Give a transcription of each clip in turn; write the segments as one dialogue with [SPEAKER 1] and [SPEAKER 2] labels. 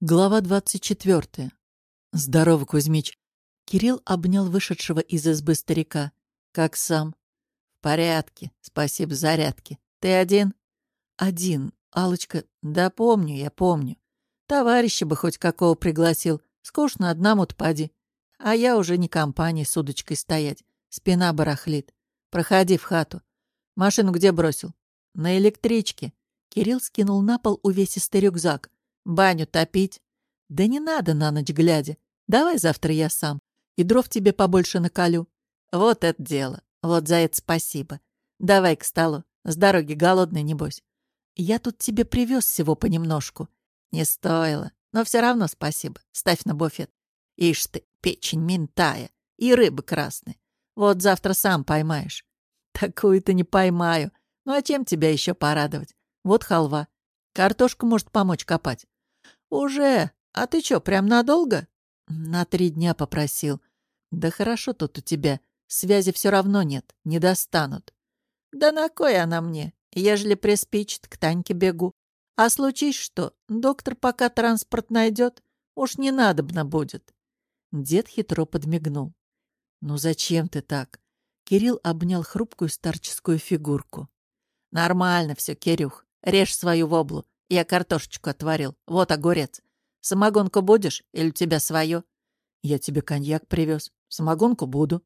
[SPEAKER 1] Глава двадцать четвертая. Здорово, Кузьмич. Кирилл обнял вышедшего из избы старика. Как сам? В порядке. Спасибо, зарядки. Ты один? Один. алочка Да помню, я помню. Товарища бы хоть какого пригласил. Скучно одному-то поди. А я уже не компанией с удочкой стоять. Спина барахлит. Проходи в хату. Машину где бросил? На электричке. Кирилл скинул на пол увесистый рюкзак. Баню топить? Да не надо на ночь глядя. Давай завтра я сам. И дров тебе побольше наколю. Вот это дело. Вот за это спасибо. Давай к столу. С дороги голодный, небось. Я тут тебе привез всего понемножку. Не стоило. Но все равно спасибо. Ставь на буфет. Ишь ты, печень ментая. И рыба красная. Вот завтра сам поймаешь. Такую-то не поймаю. Ну а чем тебя еще порадовать? Вот халва. Картошку может помочь копать. «Уже? А ты чё, прям надолго?» «На три дня попросил». «Да хорошо тут у тебя. Связи все равно нет. Не достанут». «Да на кой она мне? Ежели приспичит, к Таньке бегу. А случись что, доктор пока транспорт найдет, уж не надобно будет». Дед хитро подмигнул. «Ну зачем ты так?» Кирилл обнял хрупкую старческую фигурку. «Нормально все, Кирюх. Режь свою воблу. Я картошечку отварил. Вот огурец. Самогонку будешь или у тебя свое? Я тебе коньяк привез. Самогонку буду.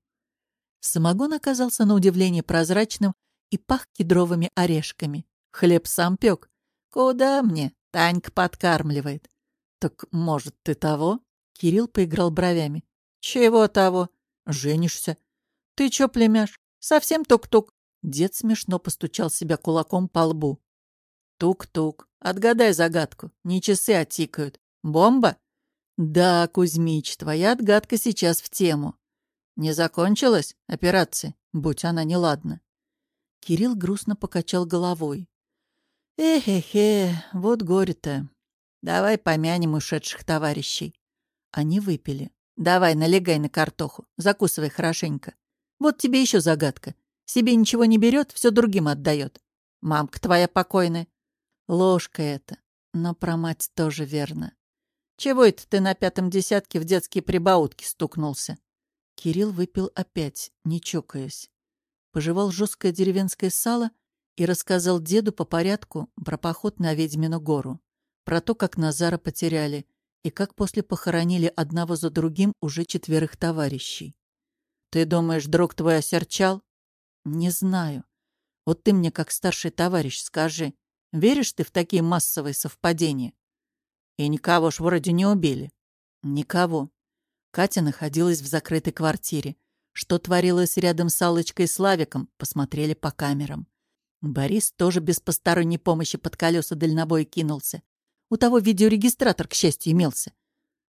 [SPEAKER 1] Самогон оказался на удивление прозрачным и пах кедровыми орешками. Хлеб сам пек. Куда мне? Танька подкармливает. Так, может, ты того? Кирилл поиграл бровями. Чего того? Женишься. Ты чё, племяш? Совсем тук-тук. Дед смешно постучал себя кулаком по лбу. Тук-тук. Отгадай загадку. Не часы, а тикают. Бомба? Да, Кузьмич, твоя отгадка сейчас в тему. Не закончилась операция, будь она неладна. Кирилл грустно покачал головой. Эхе-хе, вот горе-то. Давай помянем ушедших товарищей. Они выпили. Давай, налегай на картоху, закусывай хорошенько. Вот тебе еще загадка. Себе ничего не берет, все другим отдает. Мамка твоя покойная Ложка это. Но про мать тоже верно. Чего это ты на пятом десятке в детские прибаутки стукнулся? Кирилл выпил опять, не чокаясь. Пожевал жесткое деревенское сало и рассказал деду по порядку про поход на Ведьмину гору, про то, как Назара потеряли, и как после похоронили одного за другим уже четверых товарищей. «Ты думаешь, друг твой осерчал?» «Не знаю. Вот ты мне, как старший товарищ, скажи, Веришь ты в такие массовые совпадения? И никого ж вроде не убили. Никого. Катя находилась в закрытой квартире. Что творилось рядом с Аллочкой и Славиком, посмотрели по камерам. Борис тоже без посторонней помощи под колеса дальнобоя кинулся. У того видеорегистратор, к счастью, имелся.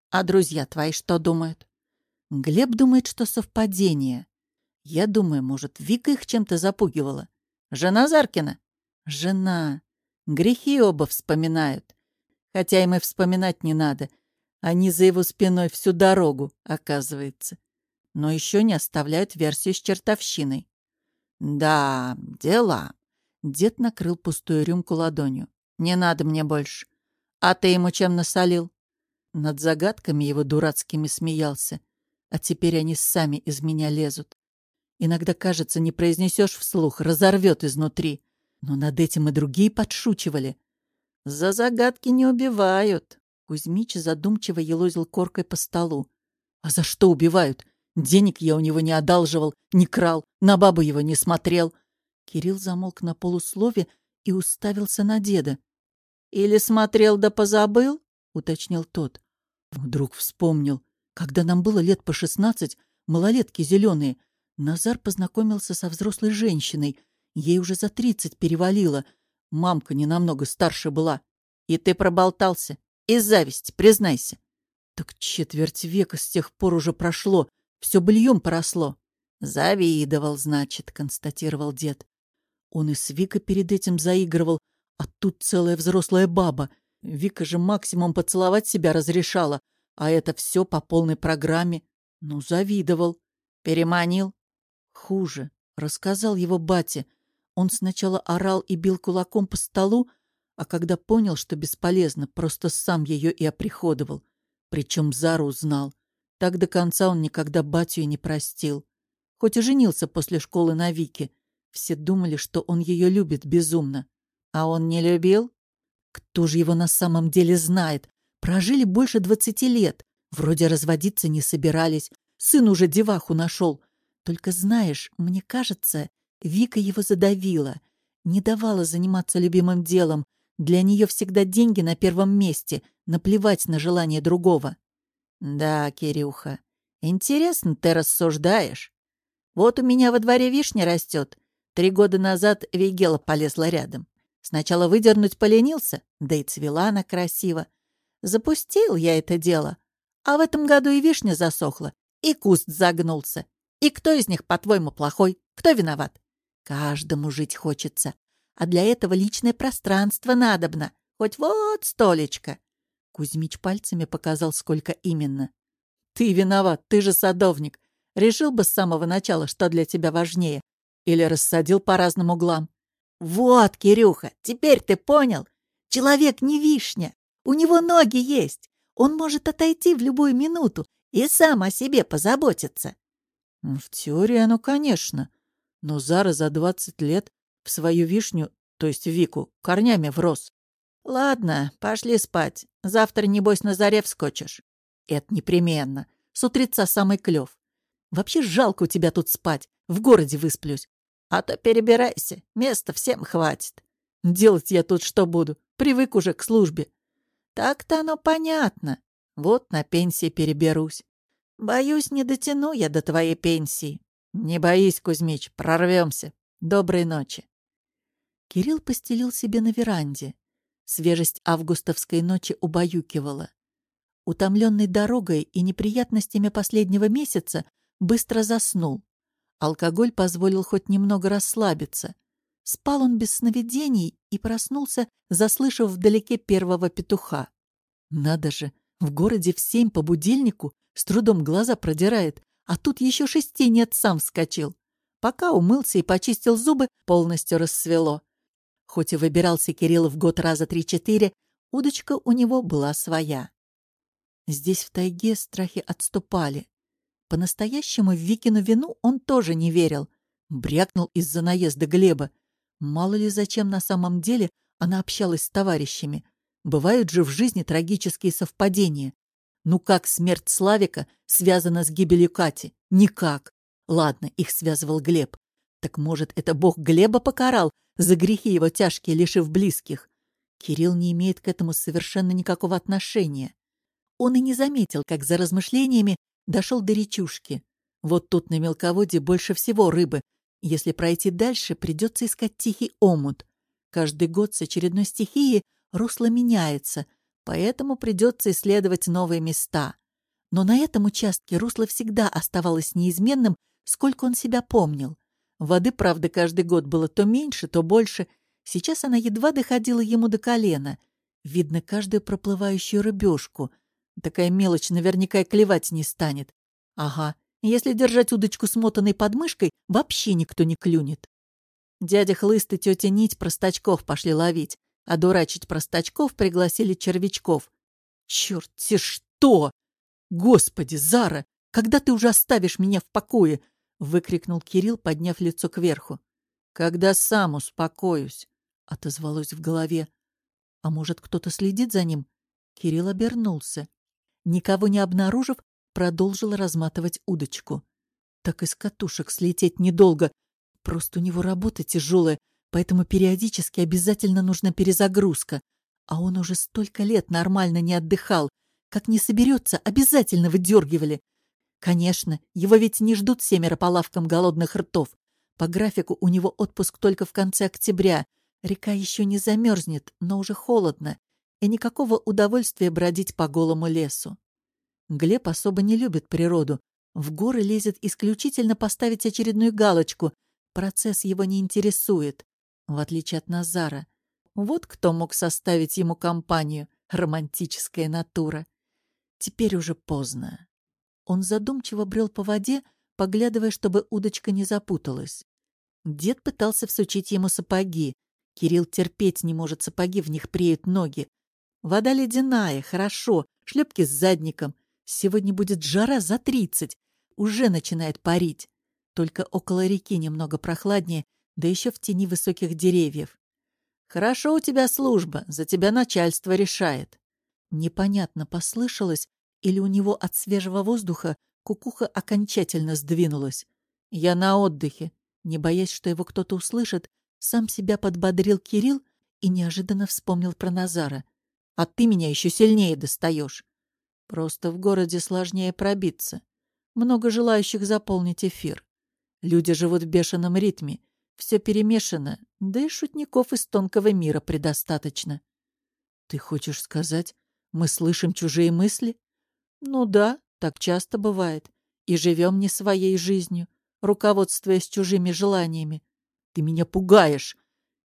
[SPEAKER 1] А друзья твои что думают? Глеб думает, что совпадение. Я думаю, может, Вика их чем-то запугивала. Жена Заркина? Жена. Грехи оба вспоминают. Хотя им и вспоминать не надо. Они за его спиной всю дорогу, оказывается. Но еще не оставляют версию с чертовщиной. Да, дела. Дед накрыл пустую рюмку ладонью. Не надо мне больше. А ты ему чем насолил? Над загадками его дурацкими смеялся. А теперь они сами из меня лезут. Иногда, кажется, не произнесешь вслух, разорвет изнутри. Но над этим и другие подшучивали. «За загадки не убивают!» Кузьмич задумчиво елозил коркой по столу. «А за что убивают? Денег я у него не одалживал, не крал, на бабу его не смотрел». Кирилл замолк на полуслове и уставился на деда. «Или смотрел да позабыл?» — уточнил тот. Вдруг вспомнил. Когда нам было лет по шестнадцать, малолетки зеленые, Назар познакомился со взрослой женщиной — Ей уже за тридцать перевалило. Мамка не намного старше была. И ты проболтался. Из зависти, признайся. Так четверть века с тех пор уже прошло. Все быльем поросло. Завидовал, значит, констатировал дед. Он и с Викой перед этим заигрывал, а тут целая взрослая баба. Вика же максимум поцеловать себя разрешала, а это все по полной программе. Ну, завидовал. Переманил. Хуже. Рассказал его бате. Он сначала орал и бил кулаком по столу, А когда понял, что бесполезно, просто сам ее и оприходовал. Причем Зару узнал. Так до конца он никогда батю и не простил. Хоть и женился после школы на Вике. Все думали, что он ее любит безумно. А он не любил? Кто же его на самом деле знает? Прожили больше двадцати лет. Вроде разводиться не собирались. Сын уже деваху нашел. Только знаешь, мне кажется, Вика его задавила. Не давала заниматься любимым делом. Для нее всегда деньги на первом месте. Наплевать на желание другого. Да, Кирюха, интересно ты рассуждаешь. Вот у меня во дворе вишня растет. Три года назад Вигела полезла рядом. Сначала выдернуть поленился, да и цвела она красиво. Запустил я это дело. А в этом году и вишня засохла, и куст загнулся. И кто из них, по-твоему, плохой? Кто виноват? Каждому жить хочется. А для этого личное пространство надобно. Хоть вот столечко. Кузьмич пальцами показал, сколько именно. Ты виноват, ты же садовник. Решил бы с самого начала, что для тебя важнее. Или рассадил по разным углам. «Вот, Кирюха, теперь ты понял? Человек не вишня. У него ноги есть. Он может отойти в любую минуту и сам о себе позаботиться». «В теории оно, конечно. Но Зара за двадцать лет в свою вишню, то есть Вику, корнями врос. Ладно, пошли спать. Завтра, небось, на заре вскочишь. Это непременно. С утреца самый клев. Вообще жалко у тебя тут спать. В городе высплюсь. А то перебирайся, места всем хватит. Делать я тут что буду? Привык уже к службе. Так-то оно понятно. Вот на пенсии переберусь. Боюсь, не дотяну я до твоей пенсии. Не боись, Кузьмич, прорвемся. Доброй ночи. Кирилл постелил себе на веранде. Свежесть августовской ночи убаюкивала. Утомленный дорогой и неприятностями последнего месяца, быстро заснул. Алкоголь позволил хоть немного расслабиться. Спал он без сновидений и проснулся, заслышав вдалеке первого петуха. Надо же, в городе в семь по будильнику с трудом глаза продирает, а тут еще шести нет, сам вскочил. Пока умылся и почистил зубы, полностью рассвело. Хоть и выбирался Кирилл в год раза три-четыре, удочка у него была своя. Здесь в тайге страхи отступали. По-настоящему Викину вину он тоже не верил. Брякнул из-за наезда Глеба. Мало ли зачем на самом деле она общалась с товарищами. Бывают же в жизни трагические совпадения. Ну как смерть Славика связана с гибелью Кати? Никак. Ладно, их связывал Глеб. Так может, это бог Глеба покарал за грехи его тяжкие, лишив близких? Кирилл не имеет к этому совершенно никакого отношения. Он и не заметил, как за размышлениями Дошел до речушки. Вот тут на мелководье больше всего рыбы. Если пройти дальше, придется искать тихий омут. Каждый год с очередной стихией русло меняется, поэтому придется исследовать новые места. Но на этом участке русло всегда оставалось неизменным, сколько он себя помнил. Воды, правда, каждый год было то меньше, то больше. Сейчас она едва доходила ему до колена. Видно каждую проплывающую рыбешку — Такая мелочь наверняка и клевать не станет. Ага, если держать удочку смотанной подмышкой, вообще никто не клюнет. Дядя Хлыст и тетя Нить простачков пошли ловить, а дурачить простачков пригласили червячков. Черт-те что! Господи, Зара, когда ты уже оставишь меня в покое? выкрикнул Кирилл, подняв лицо кверху. Когда сам успокоюсь, отозвалось в голове. А может, кто-то следит за ним? Кирилл обернулся. Никого не обнаружив, продолжил разматывать удочку. Так из катушек слететь недолго. Просто у него работа тяжелая, поэтому периодически обязательно нужна перезагрузка. А он уже столько лет нормально не отдыхал. Как не соберется, обязательно выдергивали. Конечно, его ведь не ждут семеро по лавкам голодных ртов. По графику у него отпуск только в конце октября. Река еще не замерзнет, но уже холодно и никакого удовольствия бродить по голому лесу. Глеб особо не любит природу. В горы лезет исключительно поставить очередную галочку. Процесс его не интересует, в отличие от Назара. Вот кто мог составить ему компанию, романтическая натура. Теперь уже поздно. Он задумчиво брел по воде, поглядывая, чтобы удочка не запуталась. Дед пытался всучить ему сапоги. Кирилл терпеть не может, сапоги в них преют ноги. Вода ледяная, хорошо, шлепки с задником. Сегодня будет жара за тридцать. Уже начинает парить. Только около реки немного прохладнее, да еще в тени высоких деревьев. «Хорошо у тебя служба, за тебя начальство решает». Непонятно, послышалось, или у него от свежего воздуха кукуха окончательно сдвинулась. «Я на отдыхе», не боясь, что его кто-то услышит, сам себя подбодрил Кирилл и неожиданно вспомнил про Назара. «А ты меня еще сильнее достаешь. Просто в городе сложнее пробиться. Много желающих заполнить эфир. Люди живут в бешеном ритме. Все перемешано, да и шутников из тонкого мира предостаточно. Ты хочешь сказать, мы слышим чужие мысли? Ну да, так часто бывает. И живем не своей жизнью, руководствуясь чужими желаниями. Ты меня пугаешь.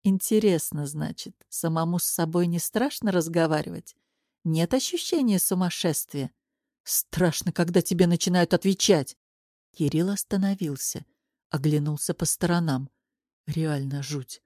[SPEAKER 1] Интересно, значит, самому с собой не страшно разговаривать? Нет ощущения сумасшествия? Страшно, когда тебе начинают отвечать. Кирилл остановился, оглянулся по сторонам. Реально жуть.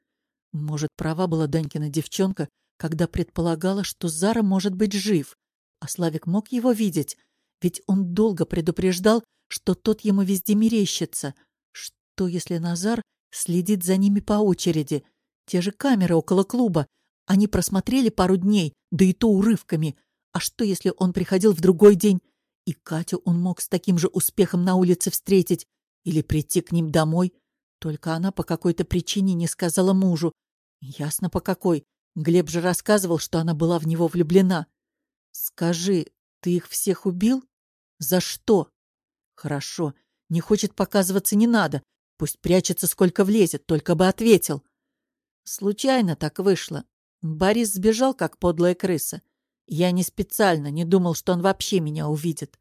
[SPEAKER 1] Может, права была Данькина девчонка, когда предполагала, что Зара может быть жив. А Славик мог его видеть, ведь он долго предупреждал, что тот ему везде мерещится. Что, если Назар следит за ними по очереди. Те же камеры около клуба. Они просмотрели пару дней, да и то урывками. А что, если он приходил в другой день? И Катю он мог с таким же успехом на улице встретить или прийти к ним домой. Только она по какой-то причине не сказала мужу. Ясно по какой. Глеб же рассказывал, что она была в него влюблена. «Скажи, ты их всех убил? За что?» «Хорошо. Не хочет показываться не надо. Пусть прячется, сколько влезет, только бы ответил. Случайно так вышло. Борис сбежал, как подлая крыса. Я не специально, не думал, что он вообще меня увидит.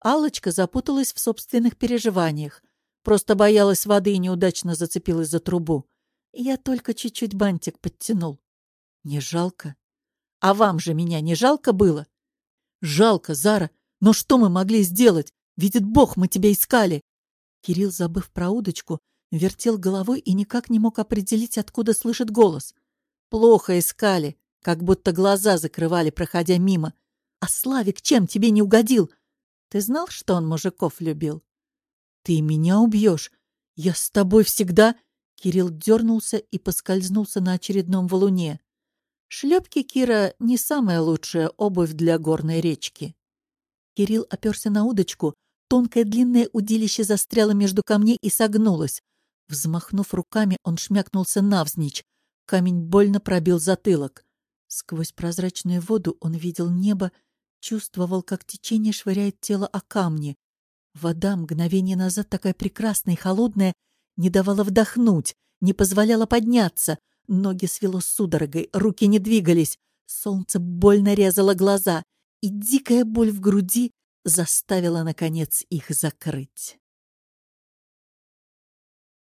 [SPEAKER 1] алочка запуталась в собственных переживаниях. Просто боялась воды и неудачно зацепилась за трубу. Я только чуть-чуть бантик подтянул. Не жалко? А вам же меня не жалко было? Жалко, Зара. Но что мы могли сделать? Видит Бог, мы тебя искали. Кирилл, забыв про удочку, вертел головой и никак не мог определить, откуда слышит голос. Плохо искали, как будто глаза закрывали, проходя мимо. А Славик чем тебе не угодил? Ты знал, что он мужиков любил? Ты меня убьешь. Я с тобой всегда... Кирилл дернулся и поскользнулся на очередном валуне. Шлепки Кира — не самая лучшая обувь для горной речки. Кирилл оперся на удочку, Тонкое длинное удилище застряло между камней и согнулось. Взмахнув руками, он шмякнулся навзничь. Камень больно пробил затылок. Сквозь прозрачную воду он видел небо, чувствовал, как течение швыряет тело о камни. Вода, мгновение назад такая прекрасная и холодная, не давала вдохнуть, не позволяла подняться. Ноги свело судорогой, руки не двигались. Солнце больно резало глаза, и дикая боль в груди заставила, наконец, их закрыть.